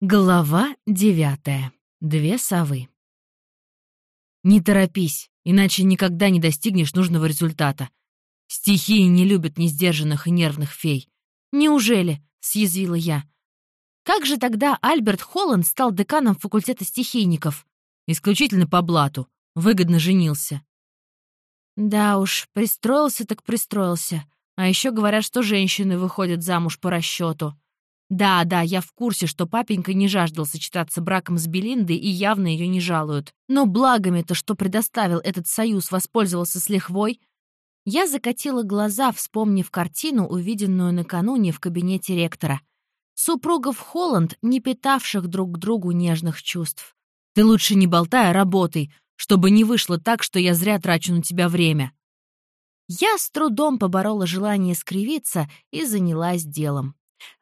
Глава девятая. Две совы. Не торопись, иначе никогда не достигнешь нужного результата. Стихии не любят несдержанных и нервных фей. Неужели? — съязвила я. Как же тогда Альберт Холланд стал деканом факультета стихийников? Исключительно по блату. Выгодно женился. Да уж, пристроился так пристроился. А еще говорят, что женщины выходят замуж по расчету. Да, да, я в курсе, что папенька не жаждал сочетаться браком с Белиндой и явно ее не жалуют. Но благами-то, что предоставил этот союз, воспользовался с лихвой. Я закатила глаза, вспомнив картину, увиденную накануне в кабинете ректора. Супругов Холланд, не питавших друг к другу нежных чувств. «Ты лучше не болтай, а работай, чтобы не вышло так, что я зря трачу на тебя время». Я с трудом поборола желание скривиться и занялась делом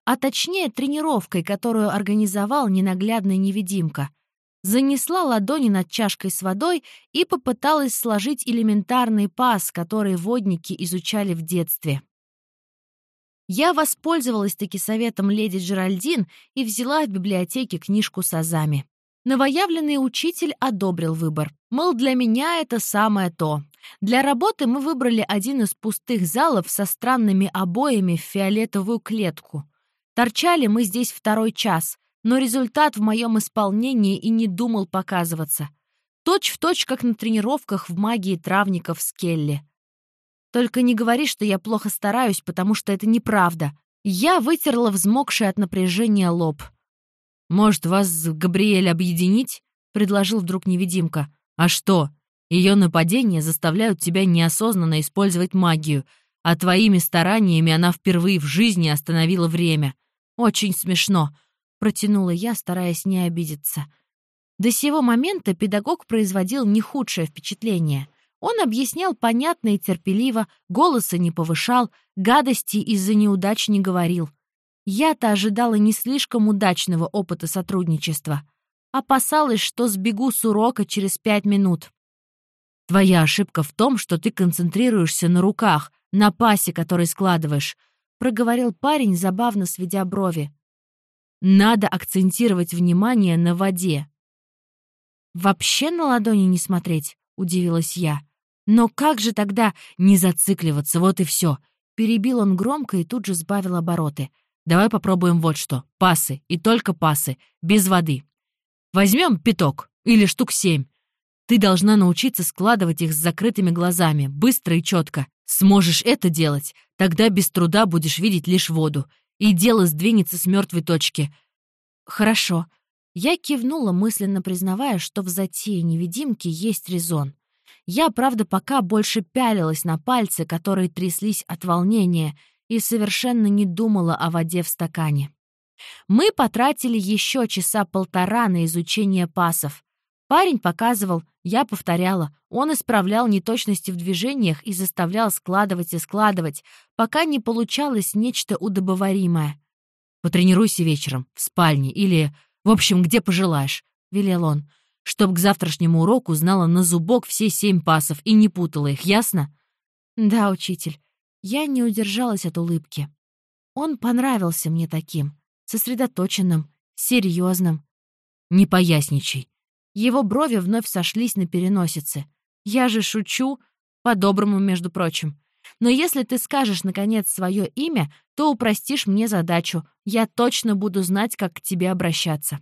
а точнее тренировкой, которую организовал ненаглядный невидимка. Занесла ладони над чашкой с водой и попыталась сложить элементарный пас, который водники изучали в детстве. Я воспользовалась таки советом леди Джеральдин и взяла в библиотеке книжку с азами. Новоявленный учитель одобрил выбор. Мол, для меня это самое то. Для работы мы выбрали один из пустых залов со странными обоями в фиолетовую клетку — Торчали мы здесь второй час, но результат в моем исполнении и не думал показываться. Точь в точь, как на тренировках в магии травников с Келли. Только не говори, что я плохо стараюсь, потому что это неправда. Я вытерла взмокший от напряжения лоб. «Может, вас с Габриэль объединить?» — предложил вдруг невидимка. «А что? Ее нападения заставляют тебя неосознанно использовать магию, а твоими стараниями она впервые в жизни остановила время. «Очень смешно», — протянула я, стараясь не обидеться. До сего момента педагог производил не худшее впечатление. Он объяснял понятно и терпеливо, голоса не повышал, гадости из-за неудач не говорил. Я-то ожидала не слишком удачного опыта сотрудничества. Опасалась, что сбегу с урока через пять минут. «Твоя ошибка в том, что ты концентрируешься на руках, на пасе, который складываешь. — проговорил парень, забавно сведя брови. «Надо акцентировать внимание на воде». «Вообще на ладони не смотреть?» — удивилась я. «Но как же тогда не зацикливаться, вот и все?» Перебил он громко и тут же сбавил обороты. «Давай попробуем вот что. Пасы, и только пасы, без воды. Возьмем пяток или штук семь. Ты должна научиться складывать их с закрытыми глазами, быстро и четко. Сможешь это делать, тогда без труда будешь видеть лишь воду, и дело сдвинется с мертвой точки. Хорошо. Я кивнула, мысленно признавая, что в затее невидимки есть резон. Я, правда, пока больше пялилась на пальцы, которые тряслись от волнения, и совершенно не думала о воде в стакане. Мы потратили еще часа полтора на изучение пасов. Парень показывал, я повторяла, он исправлял неточности в движениях и заставлял складывать и складывать, пока не получалось нечто удобоваримое. «Потренируйся вечером, в спальне или, в общем, где пожелаешь», — велел он, «чтоб к завтрашнему уроку знала на зубок все семь пасов и не путала их, ясно?» «Да, учитель». Я не удержалась от улыбки. Он понравился мне таким, сосредоточенным, серьезным. «Не поясничай», его брови вновь сошлись на переносице. «Я же шучу, по-доброму, между прочим. Но если ты скажешь, наконец, свое имя, то упростишь мне задачу. Я точно буду знать, как к тебе обращаться».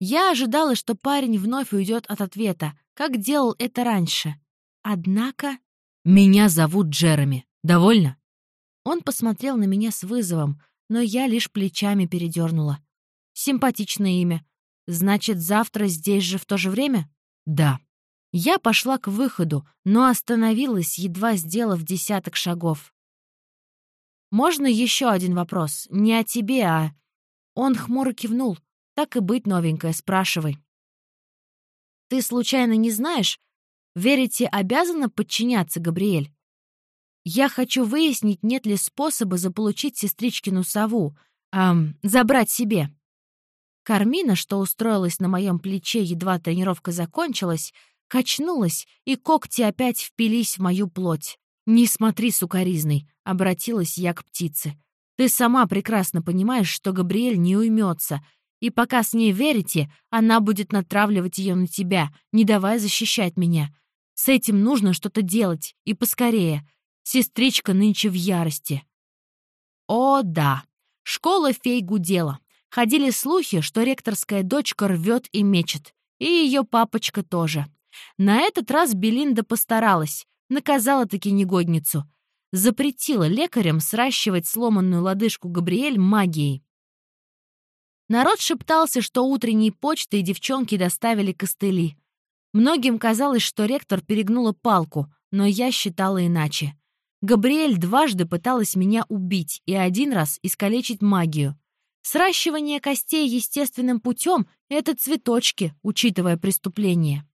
Я ожидала, что парень вновь уйдет от ответа, как делал это раньше. Однако... «Меня зовут Джереми. Довольно?» Он посмотрел на меня с вызовом, но я лишь плечами передернула. Симпатичное имя. Значит, завтра здесь же в то же время? Да. Я пошла к выходу, но остановилась, едва сделав десяток шагов. «Можно еще один вопрос? Не о тебе, а...» Он хмуро кивнул. «Так и быть, новенькая, спрашивай». «Ты случайно не знаешь, Верите обязана подчиняться, Габриэль? Я хочу выяснить, нет ли способа заполучить сестричкину сову, эм, забрать себе». Кармина, что устроилась на моем плече, едва тренировка закончилась, качнулась, и когти опять впились в мою плоть. «Не смотри, сукаризный», — обратилась я к птице. «Ты сама прекрасно понимаешь, что Габриэль не уймется, И пока с ней верите, она будет натравливать ее на тебя, не давая защищать меня. С этим нужно что-то делать, и поскорее. Сестричка нынче в ярости. О, да. Школа фей гудела. Ходили слухи, что ректорская дочка рвет и мечет. И ее папочка тоже. На этот раз Белинда постаралась, наказала таки негодницу. Запретила лекарям сращивать сломанную лодыжку Габриэль магией. Народ шептался, что утренней почтой девчонки доставили костыли. Многим казалось, что ректор перегнула палку, но я считала иначе. Габриэль дважды пыталась меня убить и один раз искалечить магию. Сращивание костей естественным путем — это цветочки, учитывая преступление.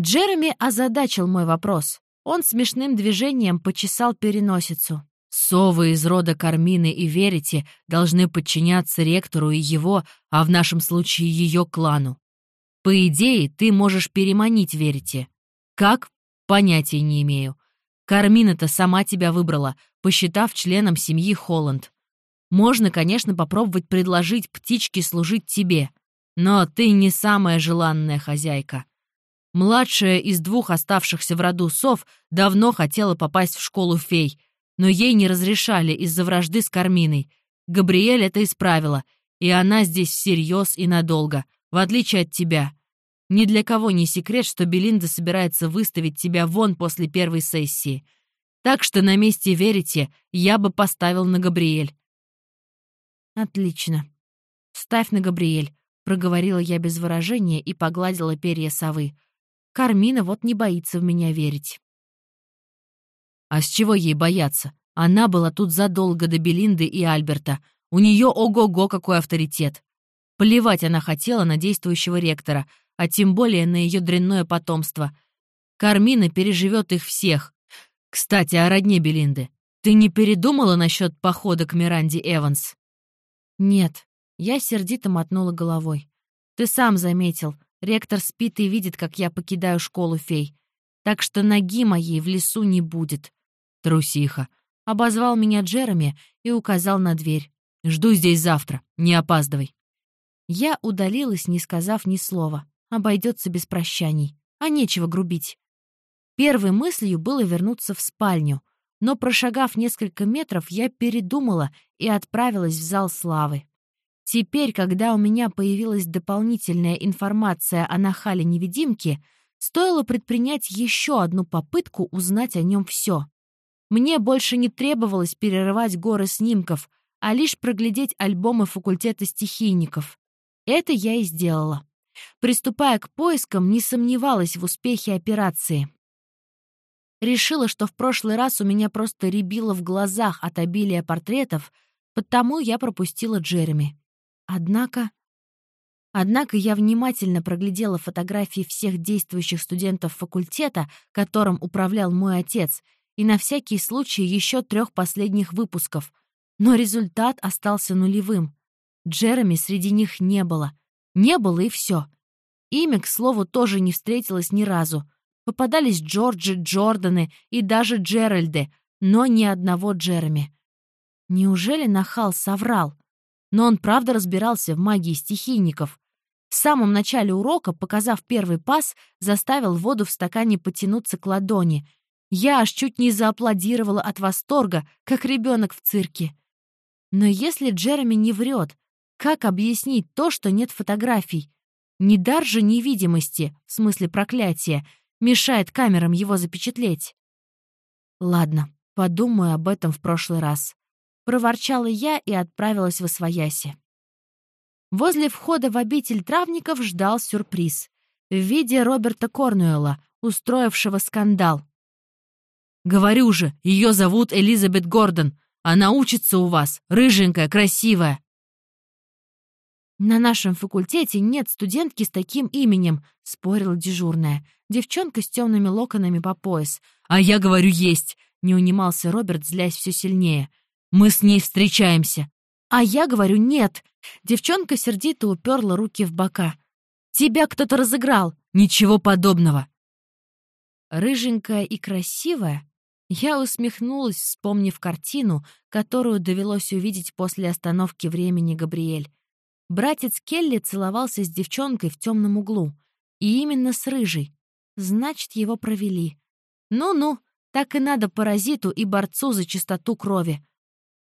Джереми озадачил мой вопрос. Он смешным движением почесал переносицу. Совы из рода Кармины и Верите должны подчиняться ректору и его, а в нашем случае ее клану. По идее, ты можешь переманить Верите. Как? Понятия не имею. Кармина-то сама тебя выбрала, посчитав членом семьи Холланд. Можно, конечно, попробовать предложить птичке служить тебе, но ты не самая желанная хозяйка. Младшая из двух оставшихся в роду сов давно хотела попасть в школу фей — но ей не разрешали из-за вражды с Карминой. Габриэль это исправила, и она здесь всерьез и надолго, в отличие от тебя. Ни для кого не секрет, что Белинда собирается выставить тебя вон после первой сессии. Так что на месте верите, я бы поставил на Габриэль. Отлично. Ставь на Габриэль, проговорила я без выражения и погладила перья совы. Кармина вот не боится в меня верить. А с чего ей бояться? Она была тут задолго до Белинды и Альберта. У нее ого-го какой авторитет. Плевать она хотела на действующего ректора, а тем более на ее дрянное потомство. Кармина переживет их всех. Кстати, о родне Белинды. Ты не передумала насчет похода к Миранде Эванс? Нет. Я сердито мотнула головой. Ты сам заметил. Ректор спит и видит, как я покидаю школу фей. Так что ноги моей в лесу не будет. «Трусиха!» — обозвал меня Джереми и указал на дверь. «Жду здесь завтра. Не опаздывай». Я удалилась, не сказав ни слова. Обойдется без прощаний. А нечего грубить. Первой мыслью было вернуться в спальню, но, прошагав несколько метров, я передумала и отправилась в зал славы. Теперь, когда у меня появилась дополнительная информация о нахале-невидимке, стоило предпринять еще одну попытку узнать о нем все. Мне больше не требовалось перерывать горы снимков, а лишь проглядеть альбомы факультета стихийников. Это я и сделала. Приступая к поискам, не сомневалась в успехе операции. Решила, что в прошлый раз у меня просто рябило в глазах от обилия портретов, потому я пропустила Джереми. Однако... Однако я внимательно проглядела фотографии всех действующих студентов факультета, которым управлял мой отец, и на всякий случай еще трех последних выпусков. Но результат остался нулевым. Джереми среди них не было. Не было и все. Имя, к слову, тоже не встретилось ни разу. Попадались Джорджи, Джорданы и даже Джеральды, но ни одного Джереми. Неужели Нахал соврал? Но он правда разбирался в магии стихийников. В самом начале урока, показав первый пас, заставил воду в стакане потянуться к ладони — я аж чуть не зааплодировала от восторга, как ребенок в цирке. Но если Джереми не врет, как объяснить то, что нет фотографий? Не дар же невидимости, в смысле проклятия, мешает камерам его запечатлеть. Ладно, подумаю об этом в прошлый раз. Проворчала я и отправилась в Освояси. Возле входа в обитель травников ждал сюрприз в виде Роберта Корнуэлла, устроившего скандал. Говорю же, ее зовут Элизабет Гордон. Она учится у вас, рыженькая, красивая. «На нашем факультете нет студентки с таким именем», — спорила дежурная. Девчонка с темными локонами по пояс. «А я говорю, есть!» — не унимался Роберт, злясь все сильнее. «Мы с ней встречаемся!» «А я говорю, нет!» Девчонка сердито уперла руки в бока. «Тебя кто-то разыграл!» «Ничего подобного!» Рыженькая и красивая я усмехнулась, вспомнив картину, которую довелось увидеть после остановки времени Габриэль. Братец Келли целовался с девчонкой в темном углу. И именно с рыжей. Значит, его провели. Ну-ну, так и надо паразиту и борцу за чистоту крови.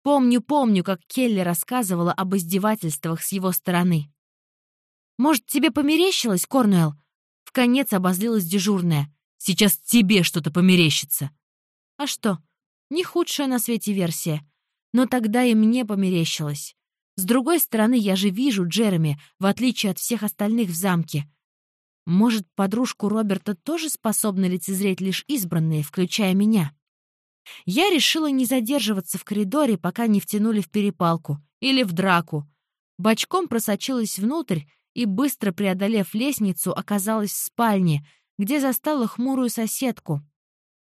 Помню, помню, как Келли рассказывала об издевательствах с его стороны. «Может, тебе померещилось, Корнуэлл?» В конец обозлилась дежурная. «Сейчас тебе что-то померещится». «А что? Не худшая на свете версия. Но тогда и мне померещилось. С другой стороны, я же вижу Джереми, в отличие от всех остальных в замке. Может, подружку Роберта тоже способны лицезреть лишь избранные, включая меня? Я решила не задерживаться в коридоре, пока не втянули в перепалку или в драку. Бочком просочилась внутрь и, быстро преодолев лестницу, оказалась в спальне, где застала хмурую соседку.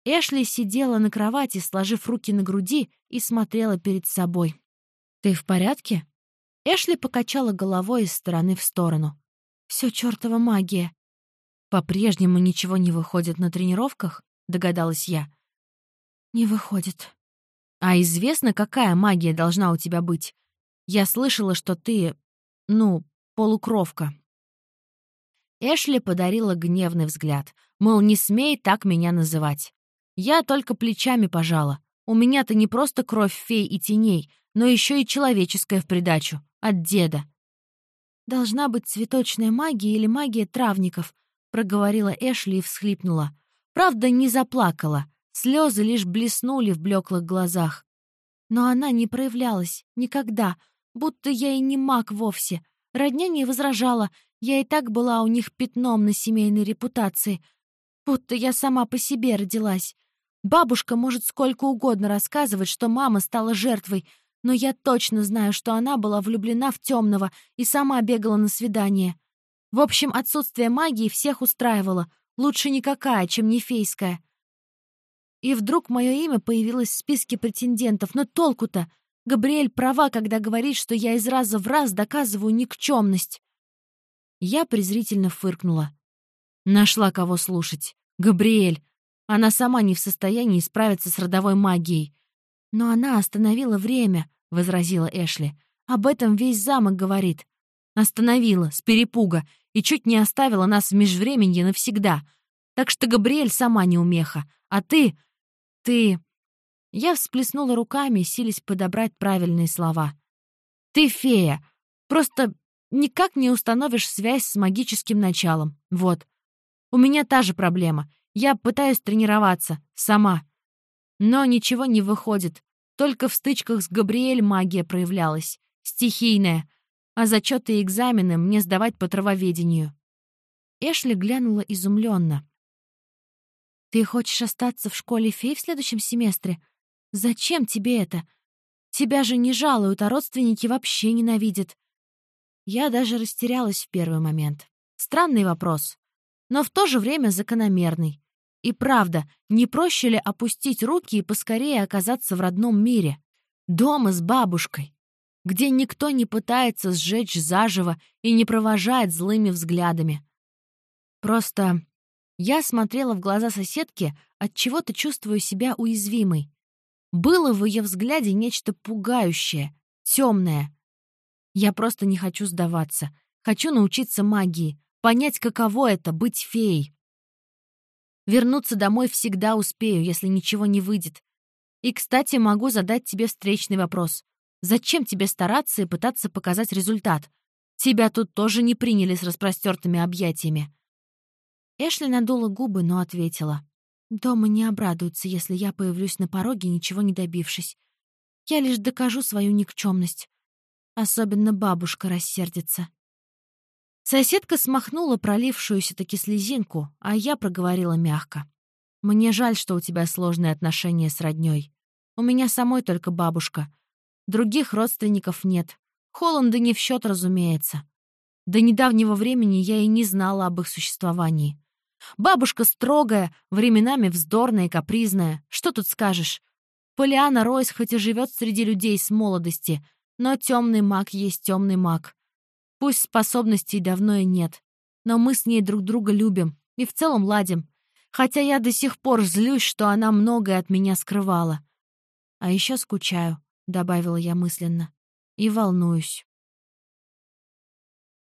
Эшли сидела на кровати, сложив руки на груди, и смотрела перед собой. «Ты в порядке?» Эшли покачала головой из стороны в сторону. «Все чертова магия. «По-прежнему ничего не выходит на тренировках?» — догадалась я. «Не выходит». «А известно, какая магия должна у тебя быть? Я слышала, что ты, ну, полукровка». Эшли подарила гневный взгляд, мол, не смей так меня называть. Я только плечами пожала. У меня-то не просто кровь фей и теней, но еще и человеческая в придачу, от деда. Должна быть цветочная магия или магия травников, — проговорила Эшли и всхлипнула. Правда, не заплакала. Слезы лишь блеснули в блеклых глазах. Но она не проявлялась. Никогда. Будто я и не маг вовсе. Родня не возражала. Я и так была у них пятном на семейной репутации. Будто я сама по себе родилась. Бабушка может сколько угодно рассказывать, что мама стала жертвой, но я точно знаю, что она была влюблена в темного и сама бегала на свидание. В общем, отсутствие магии всех устраивало. Лучше никакая, чем нефейская. И вдруг мое имя появилось в списке претендентов. Но толку-то? Габриэль права, когда говорит, что я из раза в раз доказываю никчемность. Я презрительно фыркнула. Нашла кого слушать. Габриэль. Она сама не в состоянии справиться с родовой магией. «Но она остановила время», — возразила Эшли. «Об этом весь замок говорит. Остановила, с перепуга, и чуть не оставила нас в межвременье навсегда. Так что Габриэль сама не умеха. А ты... ты... Я всплеснула руками, сились подобрать правильные слова. «Ты фея. Просто никак не установишь связь с магическим началом. Вот. У меня та же проблема. Я пытаюсь тренироваться. Сама. Но ничего не выходит. Только в стычках с Габриэль магия проявлялась. Стихийная а зачеты и экзамены мне сдавать по травоведению. Эшли глянула изумленно. «Ты хочешь остаться в школе фей в следующем семестре? Зачем тебе это? Тебя же не жалуют, а родственники вообще ненавидят». Я даже растерялась в первый момент. Странный вопрос, но в то же время закономерный. И правда, не проще ли опустить руки и поскорее оказаться в родном мире? Дома с бабушкой, где никто не пытается сжечь заживо и не провожает злыми взглядами. Просто я смотрела в глаза соседки, от чего то чувствую себя уязвимой. Было в ее взгляде нечто пугающее, темное. Я просто не хочу сдаваться. Хочу научиться магии, понять, каково это — быть феей. Вернуться домой всегда успею, если ничего не выйдет. И, кстати, могу задать тебе встречный вопрос. Зачем тебе стараться и пытаться показать результат? Тебя тут тоже не приняли с распростертыми объятиями». Эшли надула губы, но ответила. «Дома не обрадуются, если я появлюсь на пороге, ничего не добившись. Я лишь докажу свою никчемность. Особенно бабушка рассердится». Соседка смахнула пролившуюся-таки слезинку, а я проговорила мягко. «Мне жаль, что у тебя сложные отношения с роднёй. У меня самой только бабушка. Других родственников нет. Холланда не в счет, разумеется. До недавнего времени я и не знала об их существовании. Бабушка строгая, временами вздорная и капризная. Что тут скажешь? Полиана Ройс хоть и живет среди людей с молодости, но темный маг есть темный маг. Пусть способностей давно и нет, но мы с ней друг друга любим и в целом ладим, хотя я до сих пор злюсь, что она многое от меня скрывала. А еще скучаю добавила я мысленно, и волнуюсь.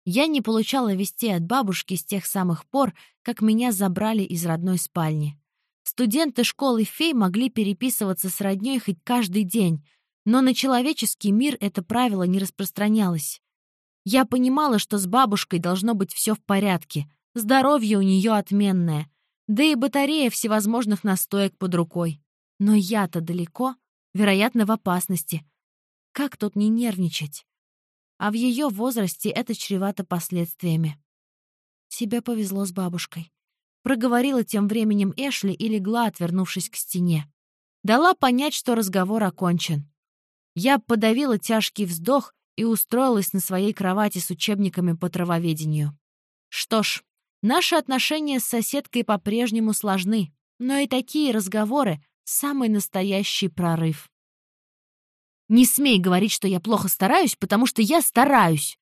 Я не получала вестей от бабушки с тех самых пор, как меня забрали из родной спальни. Студенты школы фей могли переписываться с роднёй хоть каждый день, но на человеческий мир это правило не распространялось. Я понимала, что с бабушкой должно быть все в порядке, здоровье у нее отменное, да и батарея всевозможных настоек под рукой. Но я-то далеко, вероятно, в опасности. Как тут не нервничать? А в ее возрасте это чревато последствиями. Тебе повезло с бабушкой. Проговорила тем временем Эшли и легла, отвернувшись к стене. Дала понять, что разговор окончен. Я подавила тяжкий вздох и устроилась на своей кровати с учебниками по травоведению. Что ж, наши отношения с соседкой по-прежнему сложны, но и такие разговоры — самый настоящий прорыв. Не смей говорить, что я плохо стараюсь, потому что я стараюсь.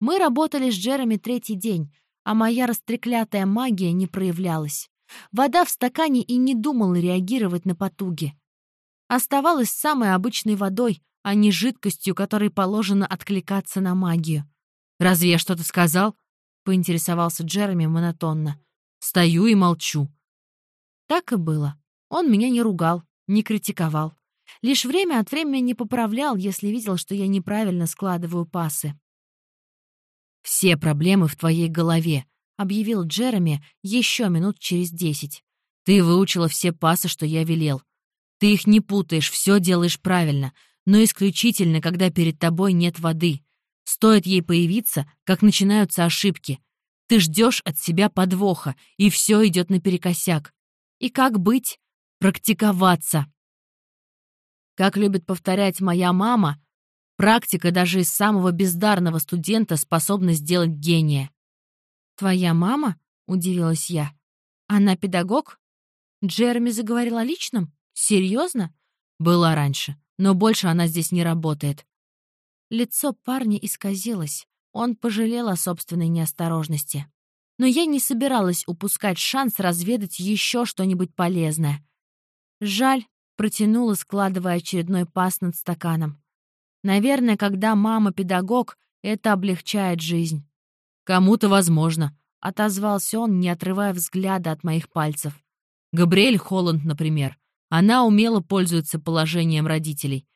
Мы работали с Джереми третий день, а моя растреклятая магия не проявлялась. Вода в стакане и не думала реагировать на потуги. Оставалась самой обычной водой, а не жидкостью, которой положено откликаться на магию. «Разве я что-то сказал?» — поинтересовался Джереми монотонно. «Стою и молчу». Так и было. Он меня не ругал, не критиковал. Лишь время от времени не поправлял, если видел, что я неправильно складываю пасы. «Все проблемы в твоей голове», — объявил Джереми еще минут через десять. «Ты выучила все пасы, что я велел. Ты их не путаешь, все делаешь правильно но исключительно, когда перед тобой нет воды. Стоит ей появиться, как начинаются ошибки. Ты ждешь от себя подвоха, и все идет наперекосяк. И как быть? Практиковаться. Как любит повторять моя мама, практика даже из самого бездарного студента способна сделать гения. «Твоя мама?» — удивилась я. «Она педагог?» Джереми заговорил о личном? Серьезно? Была раньше но больше она здесь не работает. Лицо парня исказилось. Он пожалел о собственной неосторожности. Но я не собиралась упускать шанс разведать еще что-нибудь полезное. Жаль, протянула, складывая очередной пас над стаканом. Наверное, когда мама педагог, это облегчает жизнь. Кому-то возможно, — отозвался он, не отрывая взгляда от моих пальцев. Габриэль Холланд, например. Она умело пользуется положением родителей.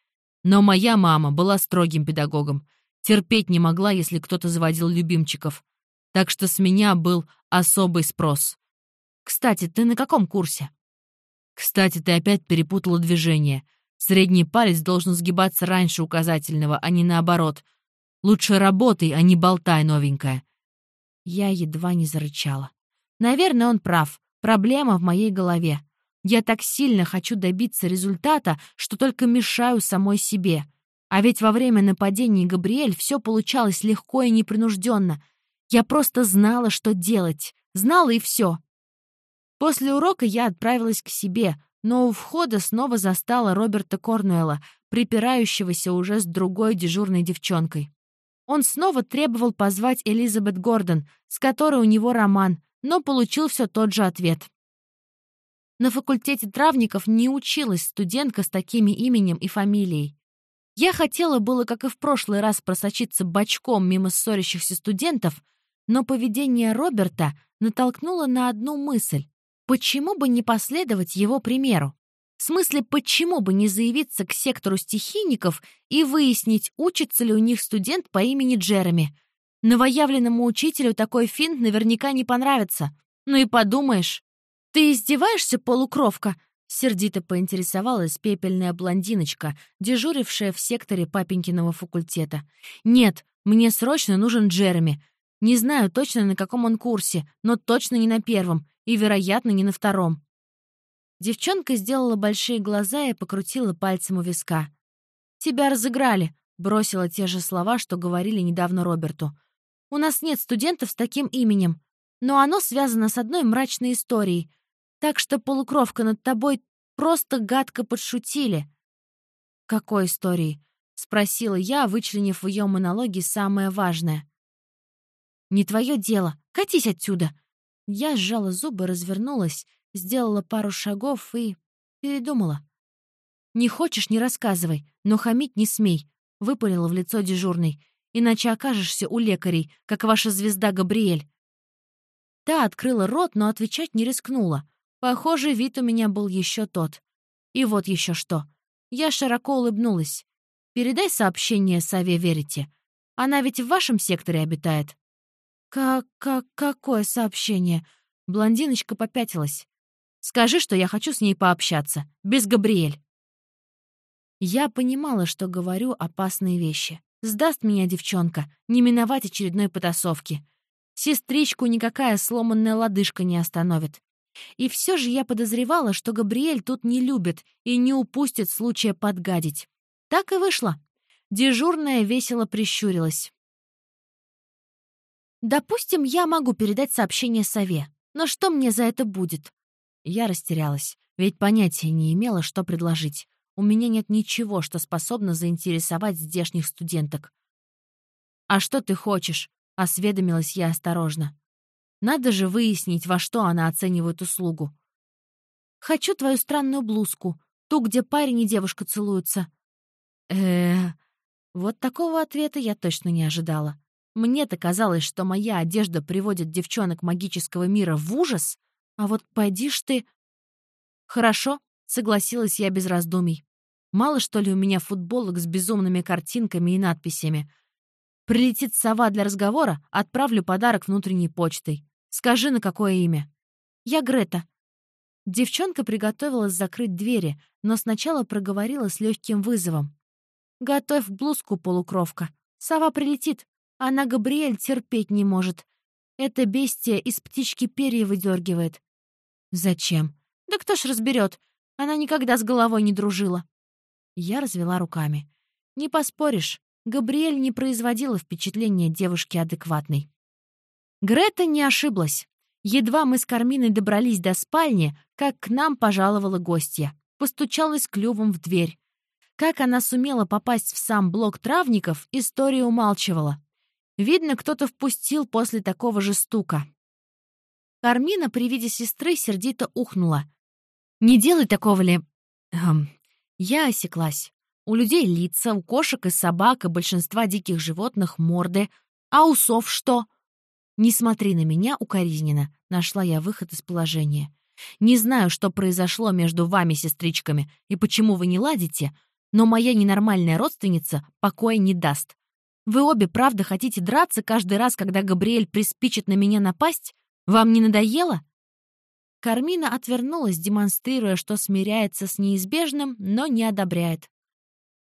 Но моя мама была строгим педагогом. Терпеть не могла, если кто-то заводил любимчиков. Так что с меня был особый спрос. «Кстати, ты на каком курсе?» «Кстати, ты опять перепутала движение. Средний палец должен сгибаться раньше указательного, а не наоборот. Лучше работай, а не болтай, новенькая». Я едва не зарычала. Наверное, он прав. Проблема в моей голове. Я так сильно хочу добиться результата, что только мешаю самой себе. А ведь во время нападения Габриэль все получалось легко и непринужденно. Я просто знала, что делать. Знала и все. После урока я отправилась к себе, но у входа снова застала Роберта Корнуэлла, припирающегося уже с другой дежурной девчонкой. Он снова требовал позвать Элизабет Гордон, с которой у него роман, но получил все тот же ответ. На факультете травников не училась студентка с такими именем и фамилией. Я хотела было, как и в прошлый раз, просочиться бочком мимо ссорящихся студентов, но поведение Роберта натолкнуло на одну мысль. Почему бы не последовать его примеру? В смысле, почему бы не заявиться к сектору стихийников и выяснить, учится ли у них студент по имени Джереми? Новоявленному учителю такой финт наверняка не понравится. Ну и подумаешь, «Ты издеваешься, полукровка?» — сердито поинтересовалась пепельная блондиночка, дежурившая в секторе папенькиного факультета. «Нет, мне срочно нужен Джереми. Не знаю точно, на каком он курсе, но точно не на первом и, вероятно, не на втором». Девчонка сделала большие глаза и покрутила пальцем у виска. «Тебя разыграли», — бросила те же слова, что говорили недавно Роберту. «У нас нет студентов с таким именем, но оно связано с одной мрачной историей — так что полукровка над тобой просто гадко подшутили». «Какой истории?» — спросила я, вычленив в ее монологе самое важное. «Не твое дело. Катись отсюда!» Я сжала зубы, развернулась, сделала пару шагов и... передумала. «Не хочешь — не рассказывай, но хамить не смей», — выпалила в лицо дежурной. иначе окажешься у лекарей, как ваша звезда Габриэль». Та открыла рот, но отвечать не рискнула. Похоже, вид у меня был еще тот. И вот еще что. Я широко улыбнулась. «Передай сообщение Саве Верите. Она ведь в вашем секторе обитает». «Как... как... какое сообщение?» Блондиночка попятилась. «Скажи, что я хочу с ней пообщаться. Без Габриэль». Я понимала, что говорю опасные вещи. Сдаст меня девчонка, не миновать очередной потасовки. Сестричку никакая сломанная лодыжка не остановит. И все же я подозревала, что Габриэль тут не любит и не упустит случая подгадить. Так и вышло. Дежурная весело прищурилась. «Допустим, я могу передать сообщение сове, но что мне за это будет?» Я растерялась, ведь понятия не имела, что предложить. У меня нет ничего, что способно заинтересовать здешних студенток. «А что ты хочешь?» — осведомилась я осторожно. Надо же выяснить, во что она оценивает услугу. «Хочу твою странную блузку, ту, где парень и девушка целуются». э Вот такого ответа я точно не ожидала. Мне-то казалось, что моя одежда приводит девчонок магического мира в ужас, а вот пойди ж ты... Хорошо, согласилась я без раздумий. Мало, что ли, у меня футболок с безумными картинками и надписями. Прилетит сова для разговора, отправлю подарок внутренней почтой. Скажи, на какое имя?» «Я Грета». Девчонка приготовилась закрыть двери, но сначала проговорила с легким вызовом. «Готовь блузку, полукровка. Сова прилетит. Она Габриэль терпеть не может. Это бестия из птички перья выдергивает». «Зачем?» «Да кто ж разберет? Она никогда с головой не дружила». Я развела руками. «Не поспоришь, Габриэль не производила впечатления девушки адекватной. Грета не ошиблась. Едва мы с Карминой добрались до спальни, как к нам пожаловала гостья. Постучалась клювом в дверь. Как она сумела попасть в сам блок травников, история умалчивала. Видно, кто-то впустил после такого же стука. Кармина при виде сестры сердито ухнула. «Не делай такого ли...» эм, Я осеклась. У людей лица, у кошек и собак и большинства диких животных морды. А у сов что? «Не смотри на меня укоризненно», — нашла я выход из положения. «Не знаю, что произошло между вами, сестричками, и почему вы не ладите, но моя ненормальная родственница покоя не даст. Вы обе правда хотите драться каждый раз, когда Габриэль приспичит на меня напасть? Вам не надоело?» Кармина отвернулась, демонстрируя, что смиряется с неизбежным, но не одобряет.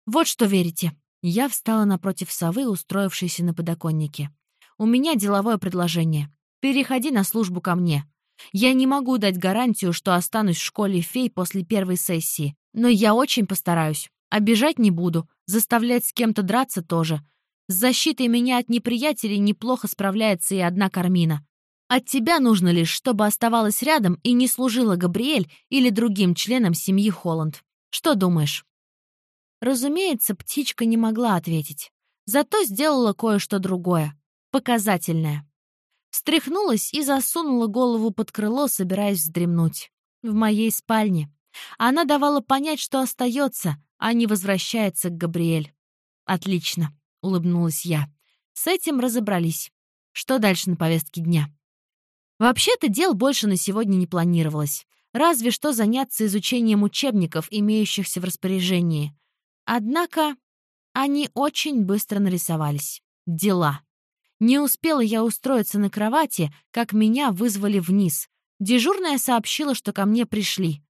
«Вот что верите». Я встала напротив совы, устроившейся на подоконнике. У меня деловое предложение. Переходи на службу ко мне. Я не могу дать гарантию, что останусь в школе фей после первой сессии, но я очень постараюсь. Обижать не буду, заставлять с кем-то драться тоже. С защитой меня от неприятелей неплохо справляется и одна Кармина. От тебя нужно лишь, чтобы оставалась рядом и не служила Габриэль или другим членам семьи Холланд. Что думаешь?» Разумеется, птичка не могла ответить. Зато сделала кое-что другое показательная. Встряхнулась и засунула голову под крыло, собираясь вздремнуть. В моей спальне. Она давала понять, что остается, а не возвращается к Габриэль. «Отлично», — улыбнулась я. «С этим разобрались. Что дальше на повестке дня?» Вообще-то дел больше на сегодня не планировалось. Разве что заняться изучением учебников, имеющихся в распоряжении. Однако они очень быстро нарисовались. Дела. Не успела я устроиться на кровати, как меня вызвали вниз. Дежурная сообщила, что ко мне пришли.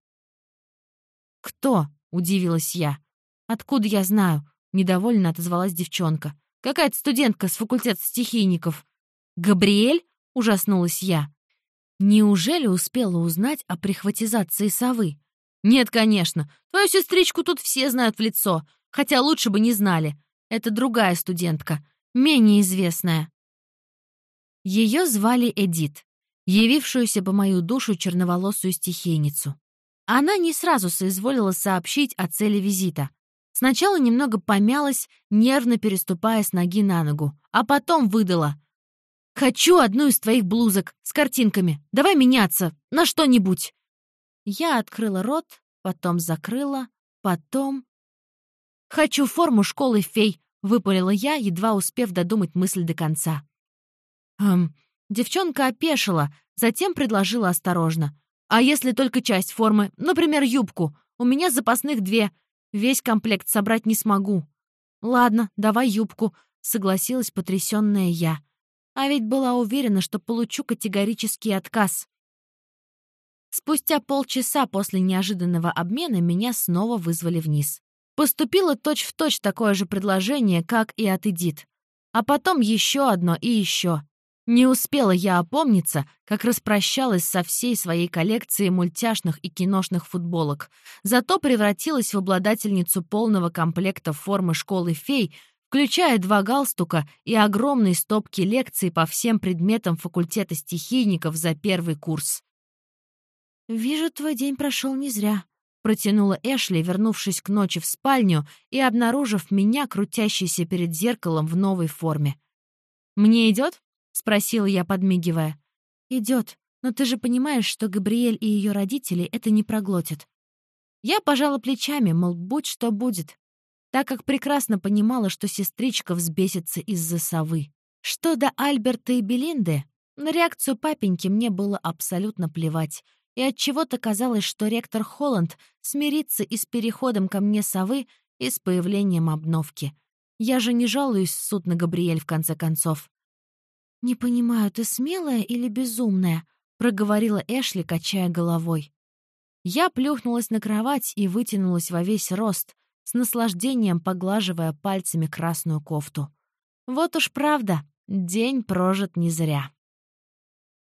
«Кто?» — удивилась я. «Откуда я знаю?» — недовольно отозвалась девчонка. «Какая-то студентка с факультета стихийников». «Габриэль?» — ужаснулась я. Неужели успела узнать о прихватизации совы? «Нет, конечно. Твою сестричку тут все знают в лицо. Хотя лучше бы не знали. Это другая студентка, менее известная». Ее звали Эдит, явившуюся по мою душу черноволосую стихийницу. Она не сразу соизволила сообщить о цели визита. Сначала немного помялась, нервно переступая с ноги на ногу, а потом выдала. «Хочу одну из твоих блузок с картинками. Давай меняться на что-нибудь». Я открыла рот, потом закрыла, потом... «Хочу форму школы фей», — выпалила я, едва успев додумать мысль до конца. Эм, девчонка опешила, затем предложила осторожно. «А если только часть формы, например, юбку? У меня запасных две. Весь комплект собрать не смогу». «Ладно, давай юбку», — согласилась потрясённая я. А ведь была уверена, что получу категорический отказ. Спустя полчаса после неожиданного обмена меня снова вызвали вниз. Поступило точь-в-точь точь такое же предложение, как и от Эдит. А потом еще одно и еще. Не успела я опомниться, как распрощалась со всей своей коллекцией мультяшных и киношных футболок, зато превратилась в обладательницу полного комплекта формы школы фей, включая два галстука и огромные стопки лекций по всем предметам факультета стихийников за первый курс. «Вижу, твой день прошел не зря», — протянула Эшли, вернувшись к ночи в спальню и обнаружив меня, крутящейся перед зеркалом в новой форме. «Мне идет?» — спросила я, подмигивая. «Идет, но ты же понимаешь, что Габриэль и ее родители это не проглотят». Я пожала плечами, мол, будь что будет, так как прекрасно понимала, что сестричка взбесится из-за совы. Что до Альберта и Белинды, на реакцию папеньки мне было абсолютно плевать, и от чего то казалось, что ректор Холланд смирится и с переходом ко мне совы, и с появлением обновки. Я же не жалуюсь в суд на Габриэль, в конце концов. «Не понимаю, ты смелая или безумная?» — проговорила Эшли, качая головой. Я плюхнулась на кровать и вытянулась во весь рост, с наслаждением поглаживая пальцами красную кофту. Вот уж правда, день прожит не зря.